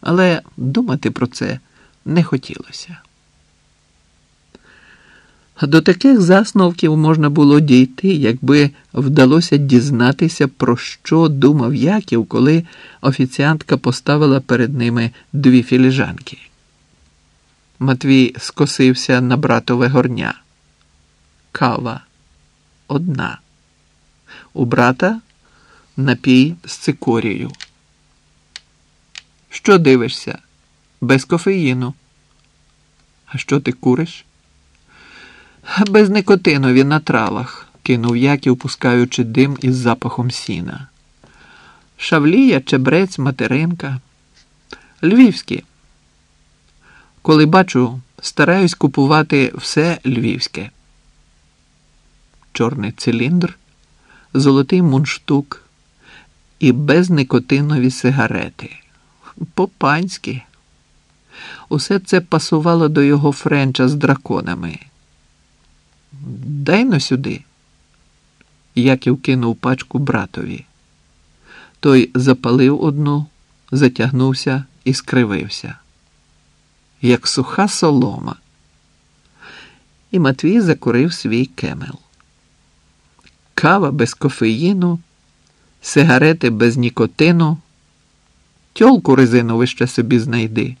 але думати про це не хотілося. До таких засновків можна було дійти, якби вдалося дізнатися, про що думав Яків, коли офіціантка поставила перед ними дві філіжанки. Матвій скосився на братове горня. Кава одна. У брата напій з цикорією. Що дивишся? Без кофеїну. А що ти куриш? Без никотинові на травах, кинув Яків, пускаючи дим із запахом сіна. Шавлія, чебрець, материнка. Львівські. Коли бачу, стараюсь купувати все львівське. Чорний циліндр, золотий мундштук і безникотинові сигарети. По-панськи. Усе це пасувало до його френча з драконами. Дай но сюди. Яків кинув пачку братові. Той запалив одну, затягнувся і скривився, як суха солома. І Матвій закурив свій кемел. Кава без кофеїну, сигарети без нікотину, тьолку резиновище ще собі знайди.